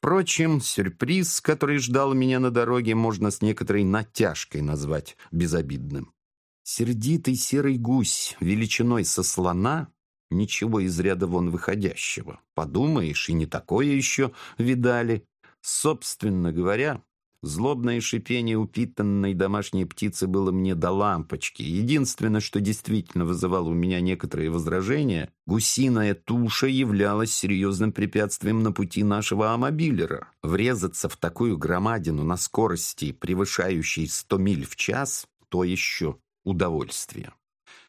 Впрочем, сюрприз, который ждал меня на дороге, можно с некоторой натяжкой назвать безобидным. Сердитый серый гусь величиной со слона ничего из ряда вон выходящего. Подумаешь, и не такое еще видали. Собственно говоря, злобное шипение упитанной домашней птицы было мне до лампочки. Единственное, что действительно вызывало у меня некоторые возражения, гусиная туша являлась серьезным препятствием на пути нашего амобилера. Врезаться в такую громадину на скорости, превышающей 100 миль в час, то еще удовольствие.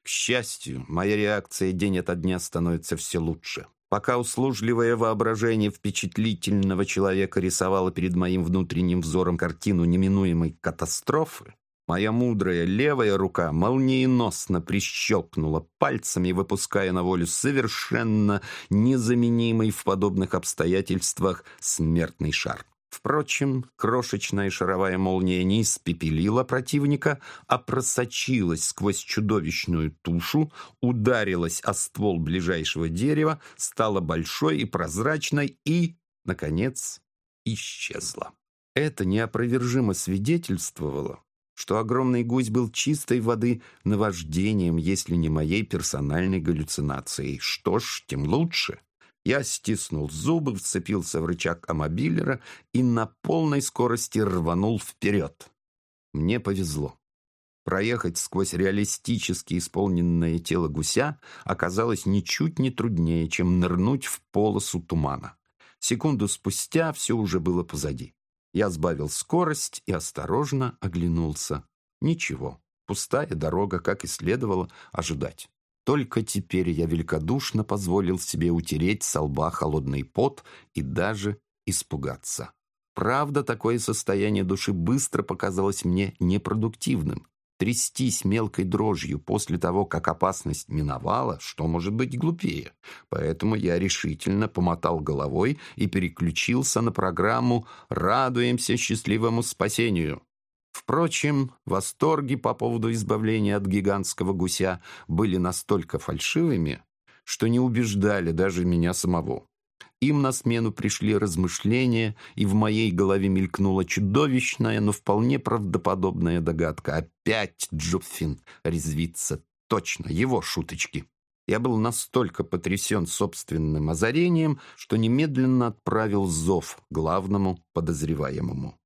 К счастью, моя реакция день ото дня становится все лучше. Пока услужливое воображение впечатлительного человека рисовало перед моим внутренним взором картину неминуемой катастрофы, моя мудрая левая рука молниеносно прищелкнула пальцами, выпуская на волю совершенно незаменимый в подобных обстоятельствах смертный шар. Впрочем, крошечная шаровая молния не испепелила противника, а просочилась сквозь чудовищную тушу, ударилась о ствол ближайшего дерева, стала большой и прозрачной и, наконец, исчезла. Это неопровержимо свидетельствовало, что огромный гусь был чистой воды наваждением, если не моей персональной галлюцинацией. Что ж, тем лучше. Я стиснул зубы, вцепился в рычаг амобилера и на полной скорости рванул вперед. Мне повезло. Проехать сквозь реалистически исполненное тело гуся оказалось ничуть не труднее, чем нырнуть в полосу тумана. Секунду спустя все уже было позади. Я сбавил скорость и осторожно оглянулся. Ничего, пустая дорога, как и следовало ожидать. Только теперь я великодушно позволил себе утереть со лба холодный пот и даже испугаться. Правда, такое состояние души быстро показалось мне непродуктивным. Трястись мелкой дрожью после того, как опасность миновала, что может быть глупее. Поэтому я решительно помотал головой и переключился на программу «Радуемся счастливому спасению». Впрочем, восторги по поводу избавления от гигантского гуся были настолько фальшивыми, что не убеждали даже меня самого. Им на смену пришли размышления, и в моей голове мелькнула чудовищная, но вполне правдоподобная догадка. Опять Джуффин резвится. Точно, его шуточки. Я был настолько потрясен собственным озарением, что немедленно отправил зов главному подозреваемому.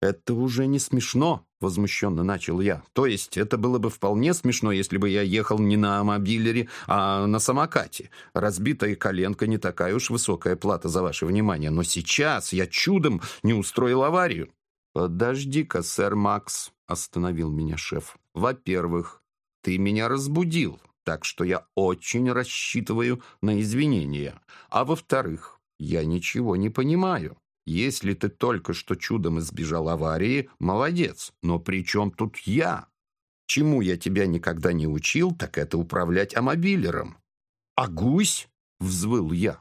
«Это уже не смешно», — возмущенно начал я. «То есть это было бы вполне смешно, если бы я ехал не на мобилере, а на самокате. Разбитая коленка не такая уж высокая плата за ваше внимание, но сейчас я чудом не устроил аварию». «Подожди-ка, сэр Макс», — остановил меня шеф. «Во-первых, ты меня разбудил, так что я очень рассчитываю на извинения. А во-вторых, я ничего не понимаю». Если ты только что чудом избежал аварии, молодец. Но при чем тут я? Чему я тебя никогда не учил, так это управлять амобилером. А гусь? Взвыл я.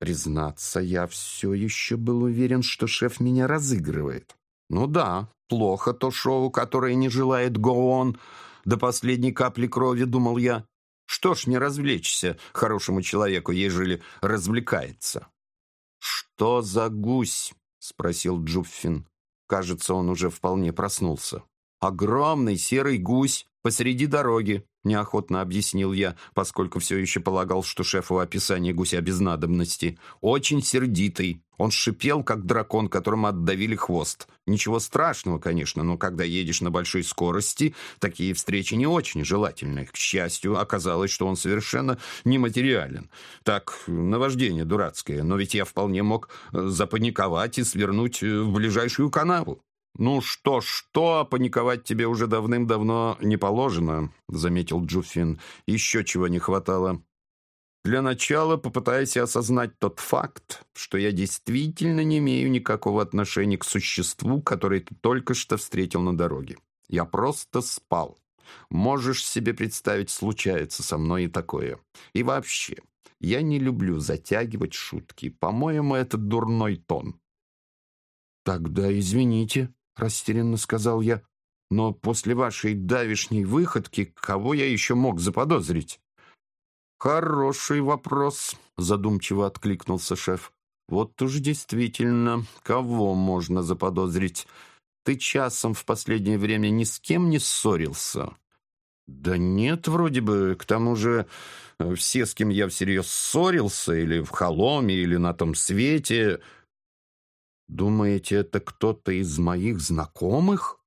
Признаться, я все еще был уверен, что шеф меня разыгрывает. Ну да, плохо то шоу, которое не желает гоон. До последней капли крови, думал я. Что ж не развлечься хорошему человеку, ежели развлекается? «Что за гусь?» — спросил Джуффин. Кажется, он уже вполне проснулся. «Огромный серый гусь посреди дороги неохотно объяснил я, поскольку все еще полагал, что шефу описание гуся без надобности. Очень сердитый. Он шипел, как дракон, которому отдавили хвост. Ничего страшного, конечно, но когда едешь на большой скорости, такие встречи не очень желательны. К счастью, оказалось, что он совершенно нематериален. Так, наваждение дурацкое, но ведь я вполне мог э, запаниковать и свернуть э, в ближайшую канаву. «Ну что, что, паниковать тебе уже давным-давно не положено», — заметил Джуффин. «Еще чего не хватало. Для начала попытайся осознать тот факт, что я действительно не имею никакого отношения к существу, которое ты только что встретил на дороге. Я просто спал. Можешь себе представить, случается со мной и такое. И вообще, я не люблю затягивать шутки. По-моему, это дурной тон». «Тогда извините», растерянно сказал я. Но после вашей давишней выходки кого я еще мог заподозрить? Хороший вопрос, задумчиво откликнулся шеф. Вот уж действительно, кого можно заподозрить? Ты часом в последнее время ни с кем не ссорился? Да нет, вроде бы. К тому же э, все, с кем я всерьез ссорился, или в холоме, или на том свете... Думаете, это кто-то из моих знакомых?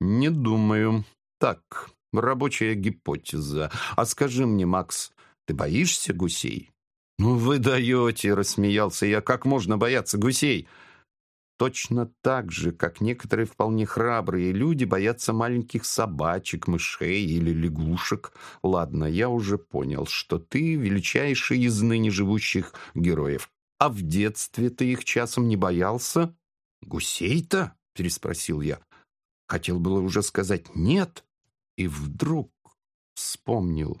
Не думаю. Так, рабочая гипотеза. А скажи мне, Макс, ты боишься гусей? «Ну вы даете!» — рассмеялся я. «Как можно бояться гусей?» Точно так же, как некоторые вполне храбрые люди боятся маленьких собачек, мышей или лягушек. Ладно, я уже понял, что ты величайший из ныне живущих героев. А в детстве ты их часом не боялся? Гусей-то? Переспросил я. Хотел было уже сказать «нет», и вдруг вспомнил.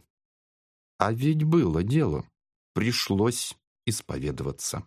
А ведь было дело пришлось исповедоваться.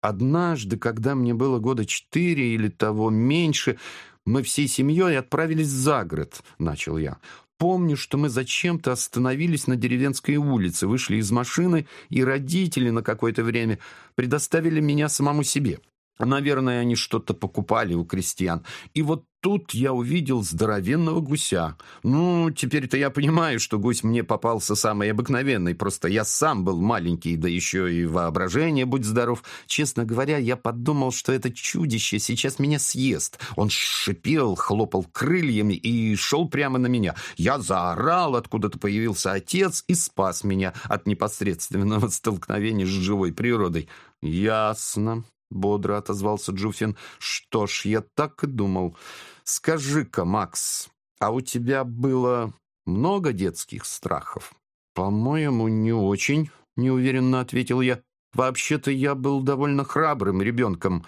Однажды, когда мне было года четыре или того меньше, мы всей семьей отправились за город, начал я. Помню, что мы зачем-то остановились на деревенской улице, вышли из машины, и родители на какое-то время предоставили меня самому себе. Наверное, они что-то покупали у крестьян. И вот тут я увидел здоровенного гуся. Ну, теперь-то я понимаю, что гусь мне попался самый обыкновенный. Просто я сам был маленький, да еще и воображение, будь здоров. Честно говоря, я подумал, что это чудище сейчас меня съест. Он шипел, хлопал крыльями и шел прямо на меня. Я заорал, откуда-то появился отец и спас меня от непосредственного столкновения с живой природой. «Ясно», бодро отозвался Джуфин. «Что ж, я так и думал. Скажи-ка, Макс, а у тебя было много детских страхов?» «По-моему, не очень», — неуверенно ответил я. «Вообще-то я был довольно храбрым ребенком».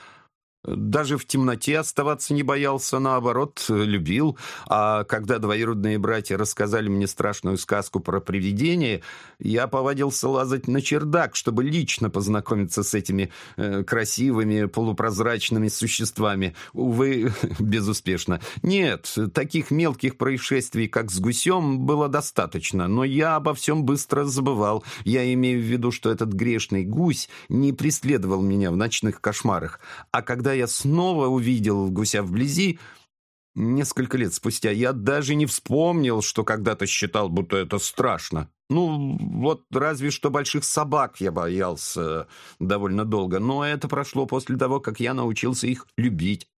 Даже в темноте оставаться не боялся, наоборот, любил. А когда двоюродные братья рассказали мне страшную сказку про привидение, я повадился лазать на чердак, чтобы лично познакомиться с этими э, красивыми полупрозрачными существами. Увы, безуспешно. Нет, таких мелких происшествий, как с гусем, было достаточно, но я обо всем быстро забывал. Я имею в виду, что этот грешный гусь не преследовал меня в ночных кошмарах. А когда я снова увидел гуся вблизи, несколько лет спустя, я даже не вспомнил, что когда-то считал, будто это страшно. Ну, вот разве что больших собак я боялся довольно долго, но это прошло после того, как я научился их любить.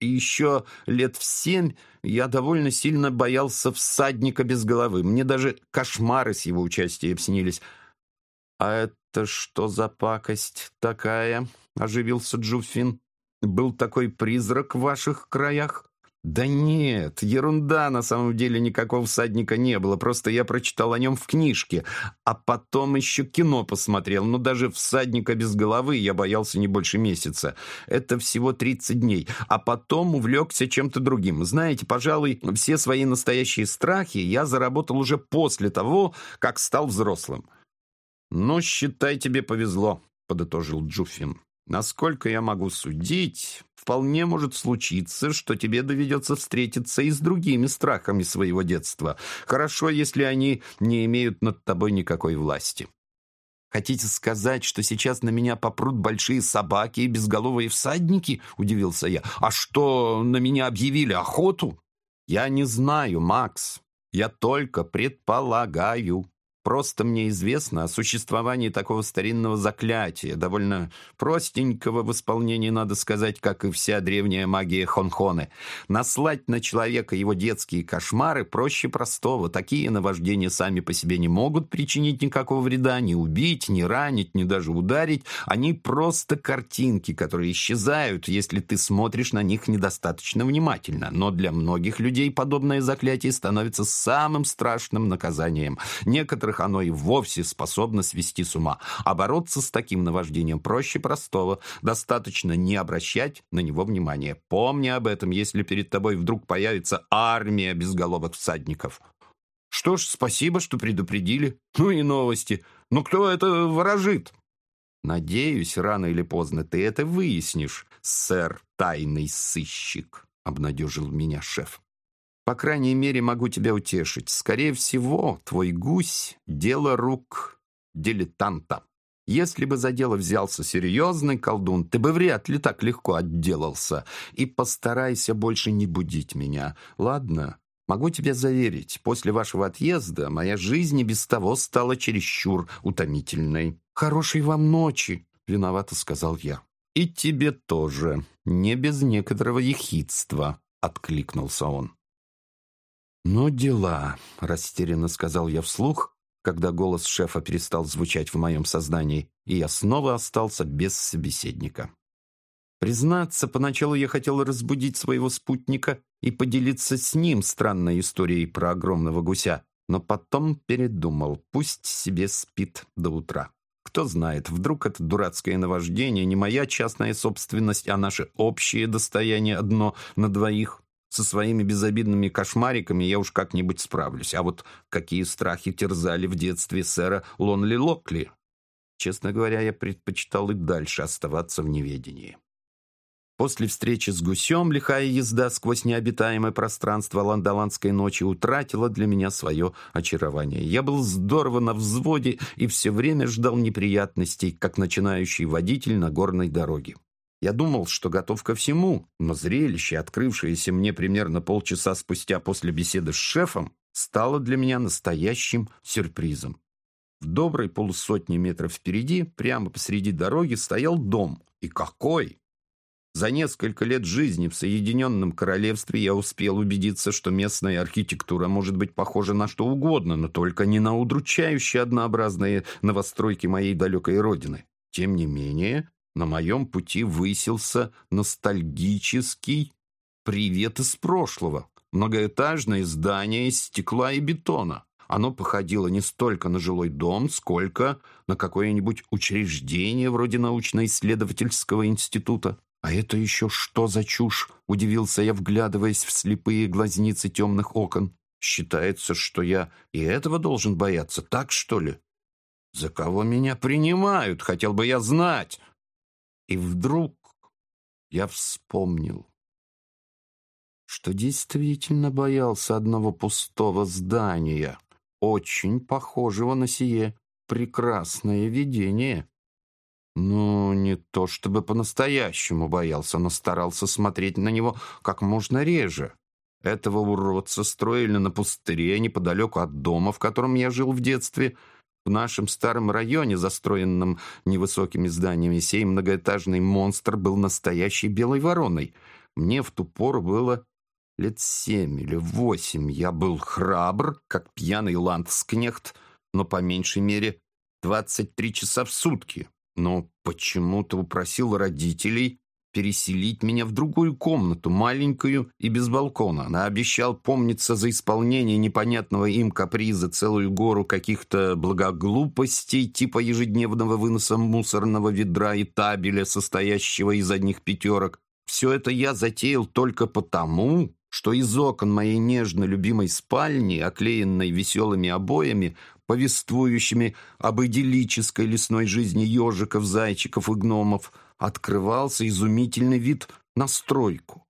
И еще лет в семь я довольно сильно боялся всадника без головы. Мне даже кошмары с его участием снились. «А это что за пакость такая?» — оживился Джуфин. Был такой призрак в ваших краях? Да нет, ерунда, на самом деле никакого всадника не было, просто я прочитал о нем в книжке, а потом еще кино посмотрел, но даже всадника без головы я боялся не больше месяца. Это всего 30 дней, а потом увлекся чем-то другим. Знаете, пожалуй, все свои настоящие страхи я заработал уже после того, как стал взрослым. «Ну, считай, тебе повезло», — подытожил Джуффин. Насколько я могу судить, вполне может случиться, что тебе доведется встретиться и с другими страхами своего детства. Хорошо, если они не имеют над тобой никакой власти. «Хотите сказать, что сейчас на меня попрут большие собаки и безголовые всадники?» — удивился я. «А что, на меня объявили охоту?» «Я не знаю, Макс. Я только предполагаю». Просто мне известно о существовании такого старинного заклятия, довольно простенького в исполнении, надо сказать, как и вся древняя магия Хонхоны. Наслать на человека его детские кошмары проще простого. Такие наваждения сами по себе не могут причинить никакого вреда, ни убить, ни ранить, ни даже ударить. Они просто картинки, которые исчезают, если ты смотришь на них недостаточно внимательно. Но для многих людей подобное заклятие становится самым страшным наказанием. Некоторых которых оно и вовсе способно свести с ума. А бороться с таким наваждением проще простого. Достаточно не обращать на него внимания. Помни об этом, если перед тобой вдруг появится армия безголовых всадников. Что ж, спасибо, что предупредили. Ну и новости. Но кто это ворожит? Надеюсь, рано или поздно ты это выяснишь, сэр тайный сыщик, обнадежил меня шеф. По крайней мере, могу тебя утешить. Скорее всего, твой гусь — дело рук дилетанта. Если бы за дело взялся серьезный колдун, ты бы вряд ли так легко отделался. И постарайся больше не будить меня, ладно? Могу тебе заверить, после вашего отъезда моя жизнь и без того стала чересчур утомительной. Хорошей вам ночи, виновато сказал я. И тебе тоже, не без некоторого ехидства, откликнулся он. «Ну, дела», — растерянно сказал я вслух, когда голос шефа перестал звучать в моем сознании, и я снова остался без собеседника. Признаться, поначалу я хотел разбудить своего спутника и поделиться с ним странной историей про огромного гуся, но потом передумал, пусть себе спит до утра. Кто знает, вдруг это дурацкое наваждение не моя частная собственность, а наше общее достояние одно на двоих. Со своими безобидными кошмариками я уж как-нибудь справлюсь. А вот какие страхи терзали в детстве сэра Лонли Локли? Честно говоря, я предпочитал и дальше оставаться в неведении. После встречи с гусем лихая езда сквозь необитаемое пространство ландоландской ночи утратила для меня свое очарование. Я был здорово на взводе и все время ждал неприятностей, как начинающий водитель на горной дороге. Я думал, что готов ко всему, но зрелище, открывшееся мне примерно полчаса спустя после беседы с шефом, стало для меня настоящим сюрпризом. В доброй полусотни метров впереди, прямо посреди дороги, стоял дом. И какой! За несколько лет жизни в Соединенном Королевстве я успел убедиться, что местная архитектура может быть похожа на что угодно, но только не на удручающие однообразные новостройки моей далекой родины. Тем не менее, на моем пути высился ностальгический привет из прошлого. Многоэтажное здание из стекла и бетона. Оно походило не столько на жилой дом, сколько на какое-нибудь учреждение вроде научно-исследовательского института. «А это еще что за чушь?» — удивился я, вглядываясь в слепые глазницы темных окон. «Считается, что я и этого должен бояться, так что ли?» «За кого меня принимают, хотел бы я знать!» И вдруг я вспомнил, что действительно боялся одного пустого здания, очень похожего на сие прекрасное видение. Ну, не то чтобы по-настоящему боялся, но старался смотреть на него как можно реже. Этого уродца строили на пустыре неподалеку от дома, в котором я жил в детстве — в нашем старом районе, застроенном невысокими зданиями, сей многоэтажный монстр был настоящей белой вороной. Мне в ту пору было лет семь или восемь. Я был храбр, как пьяный ландскнехт, но по меньшей мере двадцать три часа в сутки. Но почему-то упросил родителей переселить меня в другую комнату, маленькую и без балкона. Она обещал помниться за исполнение непонятного им каприза целую гору каких-то благоглупостей, типа ежедневного выноса мусорного ведра и табеля, состоящего из одних пятерок. Все это я затеял только потому, что из окон моей нежно любимой спальни, оклеенной веселыми обоями, повествующими об идиллической лесной жизни ежиков, зайчиков и гномов, открывался изумительный вид на стройку.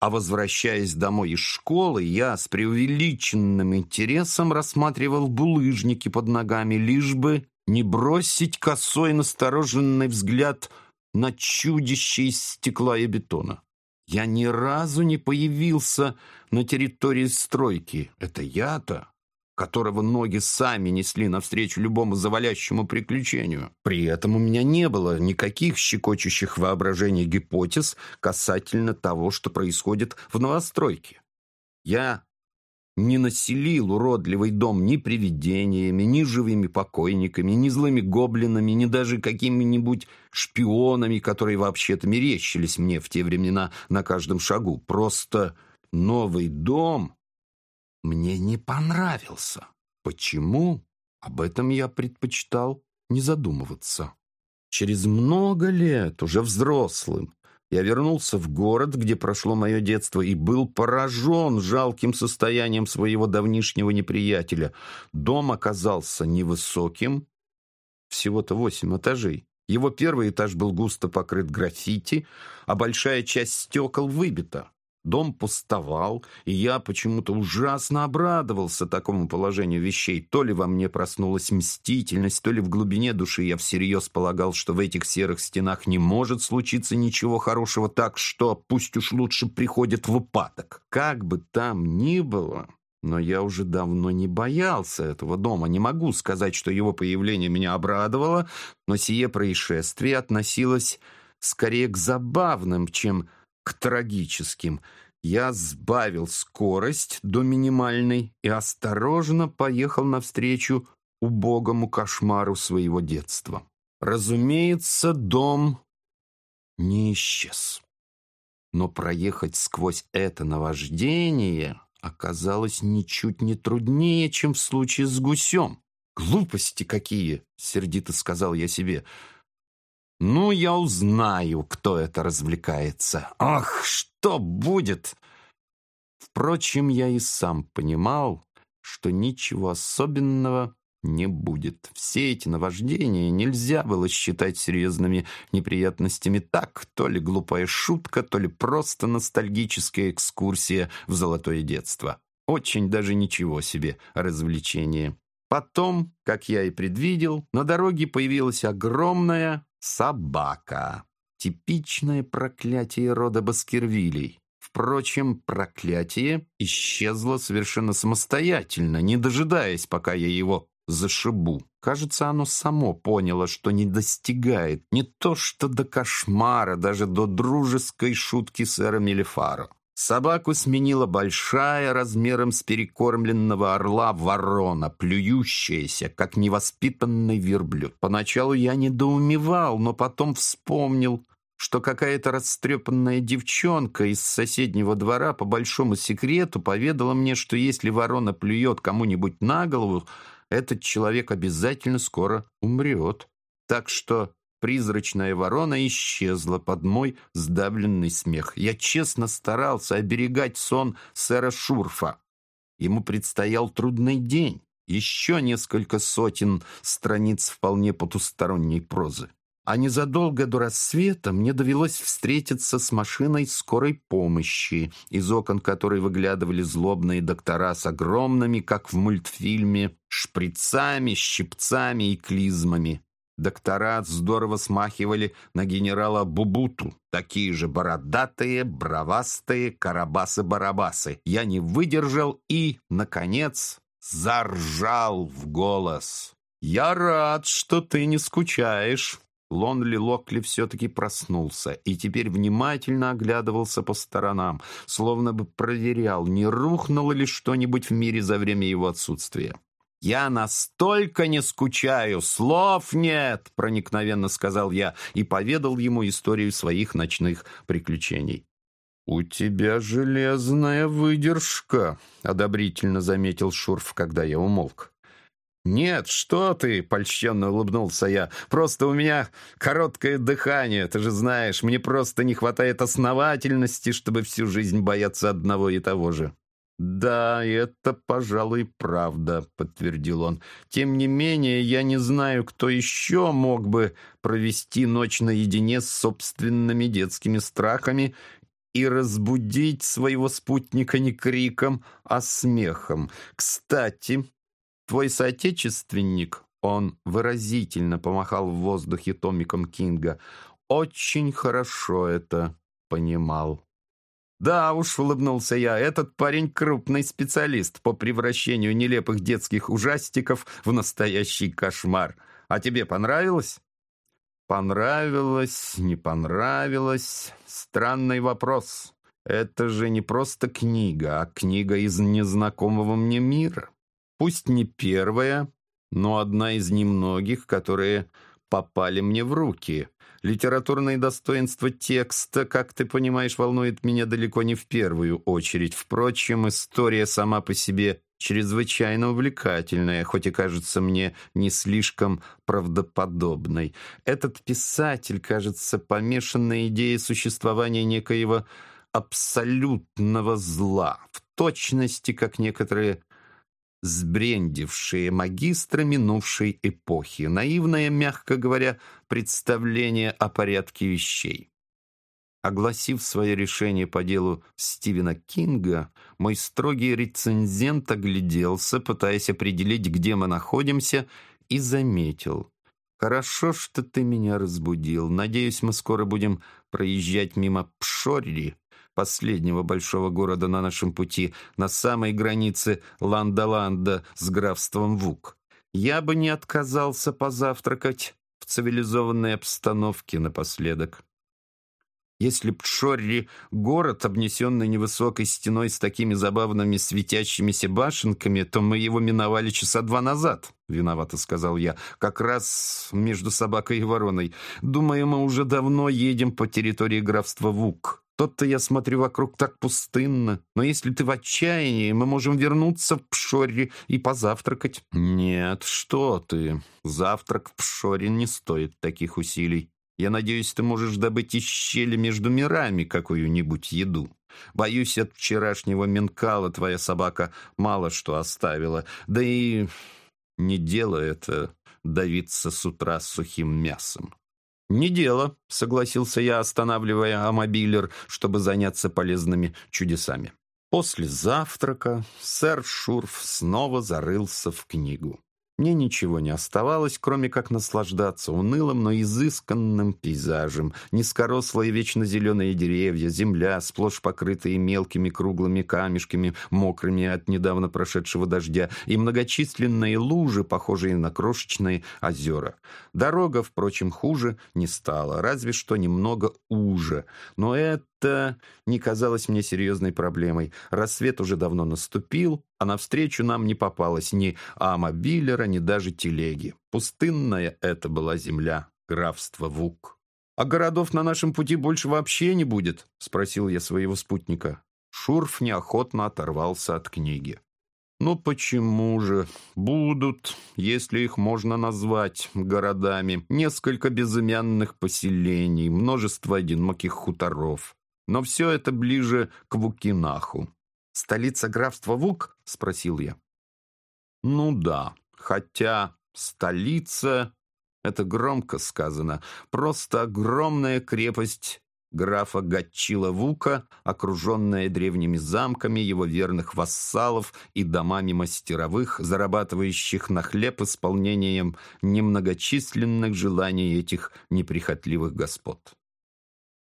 А возвращаясь домой из школы, я с преувеличенным интересом рассматривал булыжники под ногами, лишь бы не бросить косой настороженный взгляд на чудище из стекла и бетона. Я ни разу не появился на территории стройки. Это я-то которого ноги сами несли навстречу любому завалящему приключению. При этом у меня не было никаких щекочущих воображений гипотез касательно того, что происходит в новостройке. Я не населил уродливый дом ни привидениями, ни живыми покойниками, ни злыми гоблинами, ни даже какими-нибудь шпионами, которые вообще-то мерещились мне в те времена на каждом шагу. Просто новый дом мне не понравился. Почему? Об этом я предпочитал не задумываться. Через много лет, уже взрослым, я вернулся в город, где прошло мое детство, и был поражен жалким состоянием своего давнишнего неприятеля. Дом оказался невысоким, всего-то восемь этажей. Его первый этаж был густо покрыт граффити, а большая часть стекол выбита. Дом пустовал, и я почему-то ужасно обрадовался такому положению вещей. То ли во мне проснулась мстительность, то ли в глубине души я всерьез полагал, что в этих серых стенах не может случиться ничего хорошего, так что пусть уж лучше приходит в упадок. Как бы там ни было, но я уже давно не боялся этого дома. Не могу сказать, что его появление меня обрадовало, но сие происшествие относилось скорее к забавным, чем к трагическим. Я сбавил скорость до минимальной и осторожно поехал навстречу убогому кошмару своего детства. Разумеется, дом не исчез. Но проехать сквозь это наваждение оказалось ничуть не труднее, чем в случае с гусем. «Глупости какие!» — сердито сказал я себе — ну, я узнаю, кто это развлекается. Ах, что будет? Впрочем, я и сам понимал, что ничего особенного не будет. Все эти наваждения нельзя было считать серьезными неприятностями так, то ли глупая шутка, то ли просто ностальгическая экскурсия в золотое детство. Очень даже ничего себе развлечение. Потом, как я и предвидел, на дороге появилась огромная, Собака. Типичное проклятие рода Баскервилей. Впрочем, проклятие исчезло совершенно самостоятельно, не дожидаясь, пока я его зашибу. Кажется, оно само поняло, что не достигает не то что до кошмара, даже до дружеской шутки сэра Мелефаро. Собаку сменила большая, размером с перекормленного орла, ворона, плюющаяся, как невоспитанный верблюд. Поначалу я недоумевал, но потом вспомнил, что какая-то растрепанная девчонка из соседнего двора по большому секрету поведала мне, что если ворона плюет кому-нибудь на голову, этот человек обязательно скоро умрет. Так что Призрачная ворона исчезла под мой сдавленный смех. Я честно старался оберегать сон сэра Шурфа. Ему предстоял трудный день. Еще несколько сотен страниц вполне потусторонней прозы. А незадолго до рассвета мне довелось встретиться с машиной скорой помощи, из окон которой выглядывали злобные доктора с огромными, как в мультфильме, шприцами, щипцами и клизмами. Доктора здорово смахивали на генерала Бубуту. Такие же бородатые, бровастые карабасы-барабасы. Я не выдержал и, наконец, заржал в голос. «Я рад, что ты не скучаешь». Лонли Локли все-таки проснулся и теперь внимательно оглядывался по сторонам, словно бы проверял, не рухнуло ли что-нибудь в мире за время его отсутствия. «Я настолько не скучаю, слов нет!» — проникновенно сказал я и поведал ему историю своих ночных приключений. «У тебя железная выдержка», — одобрительно заметил Шурф, когда я умолк. «Нет, что ты!» — польщенно улыбнулся я. «Просто у меня короткое дыхание, ты же знаешь. Мне просто не хватает основательности, чтобы всю жизнь бояться одного и того же». «Да, это, пожалуй, правда», — подтвердил он. «Тем не менее, я не знаю, кто еще мог бы провести ночь наедине с собственными детскими страхами и разбудить своего спутника не криком, а смехом. Кстати, твой соотечественник, он выразительно помахал в воздухе томиком Кинга, очень хорошо это понимал». «Да уж», — улыбнулся я, — «этот парень крупный специалист по превращению нелепых детских ужастиков в настоящий кошмар. А тебе понравилось?» «Понравилось, не понравилось. Странный вопрос. Это же не просто книга, а книга из незнакомого мне мира. Пусть не первая, но одна из немногих, которые попали мне в руки. Литературное достоинство текста, как ты понимаешь, волнует меня далеко не в первую очередь. Впрочем, история сама по себе чрезвычайно увлекательная, хоть и кажется мне не слишком правдоподобной. Этот писатель, кажется, помешан на идее существования некоего абсолютного зла, в точности, как некоторые сбрендившие магистры минувшей эпохи, наивное, мягко говоря, представление о порядке вещей. Огласив свое решение по делу Стивена Кинга, мой строгий рецензент огляделся, пытаясь определить, где мы находимся, и заметил. «Хорошо, что ты меня разбудил. Надеюсь, мы скоро будем проезжать мимо Пшорри, последнего большого города на нашем пути, на самой границе Ландаланда с графством Вук. Я бы не отказался позавтракать в цивилизованной обстановке напоследок. Если б Шорри — город, обнесенный невысокой стеной с такими забавными светящимися башенками, то мы его миновали часа два назад, — виновато сказал я, — как раз между собакой и вороной. Думаю, мы уже давно едем по территории графства Вук. Тот-то я смотрю вокруг так пустынно. Но если ты в отчаянии, мы можем вернуться в Пшоре и позавтракать. Нет, что ты. Завтрак в Пшоре не стоит таких усилий. Я надеюсь, ты можешь добыть из щели между мирами какую-нибудь еду. Боюсь, от вчерашнего менкала твоя собака мало что оставила. Да и не дело это давиться с утра сухим мясом. «Не дело», — согласился я, останавливая амобилер, чтобы заняться полезными чудесами. После завтрака сэр Шурф снова зарылся в книгу. Мне ничего не оставалось, кроме как наслаждаться унылым, но изысканным пейзажем. Низкорослые вечно зеленые деревья, земля, сплошь покрытые мелкими круглыми камешками, мокрыми от недавно прошедшего дождя, и многочисленные лужи, похожие на крошечные озера. Дорога, впрочем, хуже не стала, разве что немного уже. Но это это не казалось мне серьезной проблемой. Рассвет уже давно наступил, а навстречу нам не попалось ни амобилера, ни даже телеги. Пустынная это была земля, графство Вук. «А городов на нашем пути больше вообще не будет?» — спросил я своего спутника. Шурф неохотно оторвался от книги. «Ну почему же? Будут, если их можно назвать городами. Несколько безымянных поселений, множество одиноких хуторов. Но все это ближе к Вукинаху. «Столица графства Вук?» — спросил я. «Ну да, хотя столица — это громко сказано. Просто огромная крепость графа Гатчила Вука, окруженная древними замками его верных вассалов и домами мастеровых, зарабатывающих на хлеб исполнением немногочисленных желаний этих неприхотливых господ.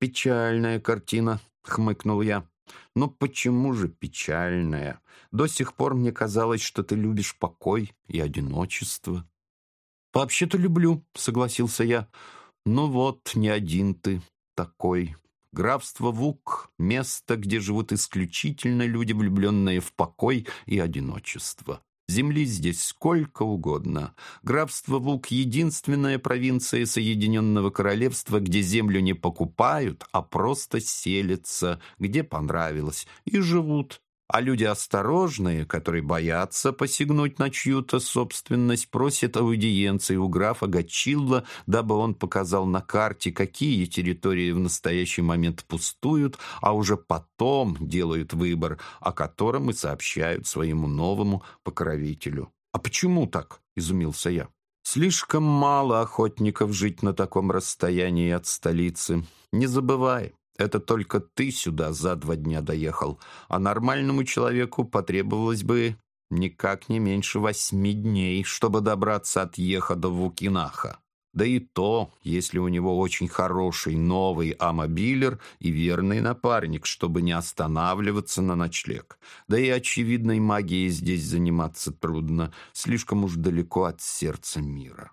«Печальная картина», — хмыкнул я. «Но почему же печальная? До сих пор мне казалось, что ты любишь покой и одиночество». «Вообще-то люблю», — согласился я. «Ну вот, не один ты такой. Графство Вук — место, где живут исключительно люди, влюбленные в покой и одиночество. Земли здесь сколько угодно. Графство Вук — единственная провинция Соединенного Королевства, где землю не покупают, а просто селятся, где понравилось, и живут а люди осторожные, которые боятся посягнуть на чью-то собственность, просят аудиенции у графа Гачилла, дабы он показал на карте, какие территории в настоящий момент пустуют, а уже потом делают выбор, о котором и сообщают своему новому покровителю. «А почему так?» — изумился я. «Слишком мало охотников жить на таком расстоянии от столицы. Не забывай, это только ты сюда за два дня доехал, а нормальному человеку потребовалось бы никак не меньше восьми дней, чтобы добраться от Еха до Вукинаха. Да и то, если у него очень хороший новый амобилер и верный напарник, чтобы не останавливаться на ночлег. Да и очевидной магией здесь заниматься трудно, слишком уж далеко от сердца мира.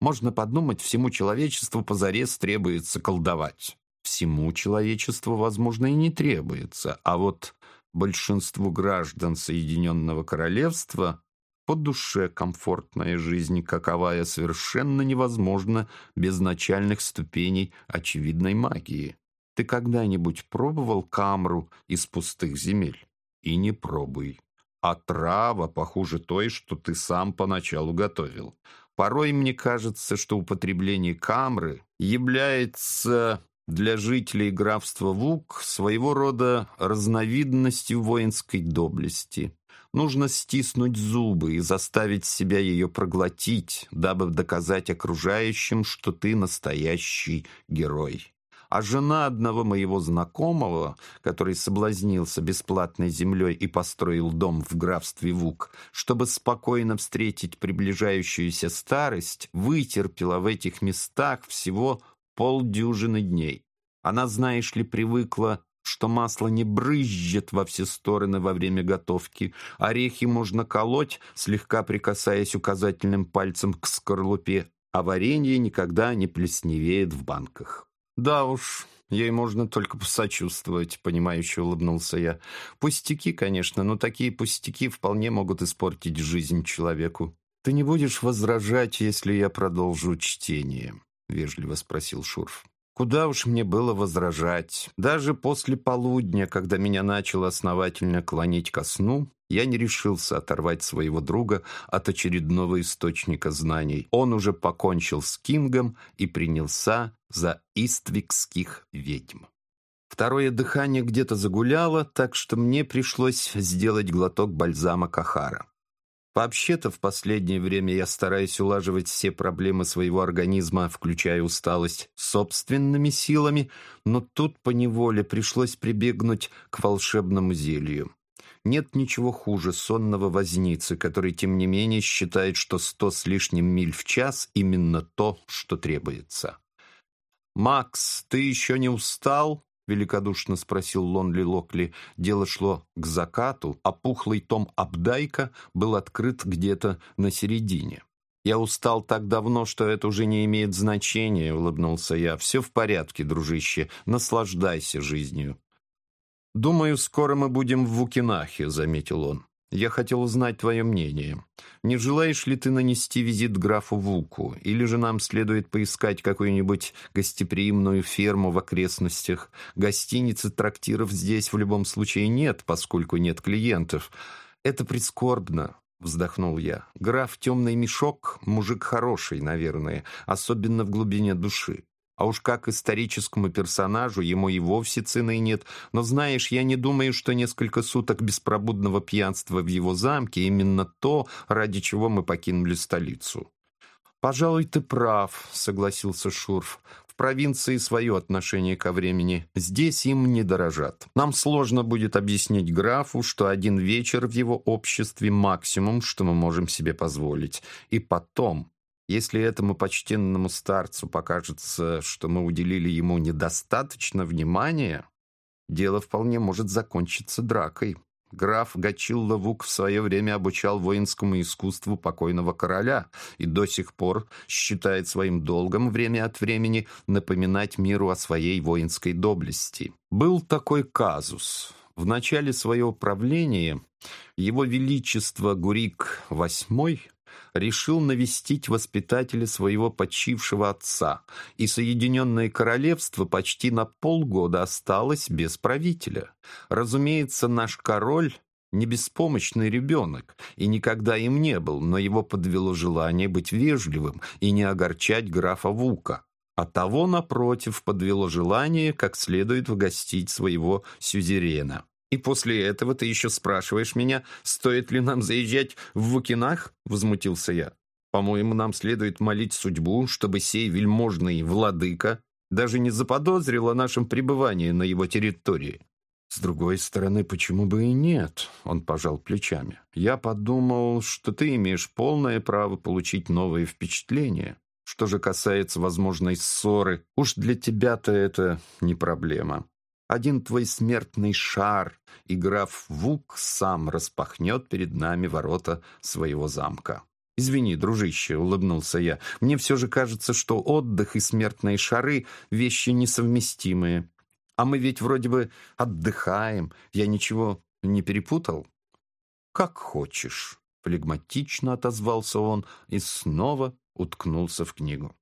Можно подумать, всему человечеству позарез требуется колдовать всему человечеству, возможно, и не требуется, а вот большинству граждан Соединенного Королевства по душе комфортная жизнь, каковая совершенно невозможна без начальных ступеней очевидной магии. Ты когда-нибудь пробовал камру из пустых земель? И не пробуй. А трава похуже той, что ты сам поначалу готовил. Порой мне кажется, что употребление камры является для жителей графства Вук своего рода разновидностью воинской доблести. Нужно стиснуть зубы и заставить себя ее проглотить, дабы доказать окружающим, что ты настоящий герой. А жена одного моего знакомого, который соблазнился бесплатной землей и построил дом в графстве Вук, чтобы спокойно встретить приближающуюся старость, вытерпела в этих местах всего полдюжины дней. Она, знаешь ли, привыкла что масло не брызжет во все стороны во время готовки. Орехи можно колоть, слегка прикасаясь указательным пальцем к скорлупе, а варенье никогда не плесневеет в банках. Да уж, ей можно только посочувствовать, понимающе улыбнулся я. Пустяки, конечно, но такие пустяки вполне могут испортить жизнь человеку. Ты не будешь возражать, если я продолжу чтение? Вежливо спросил Шурф. Куда уж мне было возражать. Даже после полудня, когда меня начало основательно клонить ко сну, я не решился оторвать своего друга от очередного источника знаний. Он уже покончил с Кингом и принялся за иствикских ведьм. Второе дыхание где-то загуляло, так что мне пришлось сделать глоток бальзама Кахара. Вообще-то в последнее время я стараюсь улаживать все проблемы своего организма, включая усталость, собственными силами, но тут поневоле пришлось прибегнуть к волшебному зелью. Нет ничего хуже сонного возницы, который, тем не менее, считает, что сто с лишним миль в час именно то, что требуется. «Макс, ты еще не устал?» — великодушно спросил Лонли Локли. Дело шло к закату, а пухлый том Абдайка был открыт где-то на середине. «Я устал так давно, что это уже не имеет значения», — улыбнулся я. «Все в порядке, дружище. Наслаждайся жизнью». «Думаю, скоро мы будем в Вукинахе», — заметил он. Я хотел узнать твое мнение. Не желаешь ли ты нанести визит графу Вуку, или же нам следует поискать какую-нибудь гостеприимную ферму в окрестностях? Гостиниц и трактиров здесь в любом случае нет, поскольку нет клиентов. Это прискорбно, вздохнул я. Граф Темный Мешок — мужик хороший, наверное, особенно в глубине души. А уж как историческому персонажу ему и вовсе цены нет. Но знаешь, я не думаю, что несколько суток беспробудного пьянства в его замке именно то, ради чего мы покинули столицу. «Пожалуй, ты прав», — согласился Шурф. «В провинции свое отношение ко времени. Здесь им не дорожат. Нам сложно будет объяснить графу, что один вечер в его обществе максимум, что мы можем себе позволить. И потом, если этому почтенному старцу покажется, что мы уделили ему недостаточно внимания, дело вполне может закончиться дракой. Граф Гачилла Вук в свое время обучал воинскому искусству покойного короля и до сих пор считает своим долгом время от времени напоминать миру о своей воинской доблести. Был такой казус. В начале своего правления его Величество Гурик VIII решил навестить воспитателя своего почившего отца, и Соединенное Королевство почти на полгода осталось без правителя. Разумеется, наш король не беспомощный ребенок, и никогда им не был, но его подвело желание быть вежливым и не огорчать графа Вука. А того, напротив, подвело желание как следует угостить своего сюзерена. «И после этого ты еще спрашиваешь меня, стоит ли нам заезжать в Вукинах?» — возмутился я. «По-моему, нам следует молить судьбу, чтобы сей вельможный владыка даже не заподозрил о нашем пребывании на его территории». «С другой стороны, почему бы и нет?» — он пожал плечами. «Я подумал, что ты имеешь полное право получить новые впечатления. Что же касается возможной ссоры, уж для тебя-то это не проблема. Один твой смертный шар, и граф Вук сам распахнет перед нами ворота своего замка. «Извини, дружище», — улыбнулся я, — «мне все же кажется, что отдых и смертные шары — вещи несовместимые. А мы ведь вроде бы отдыхаем. Я ничего не перепутал?» «Как хочешь», — флегматично отозвался он и снова уткнулся в книгу.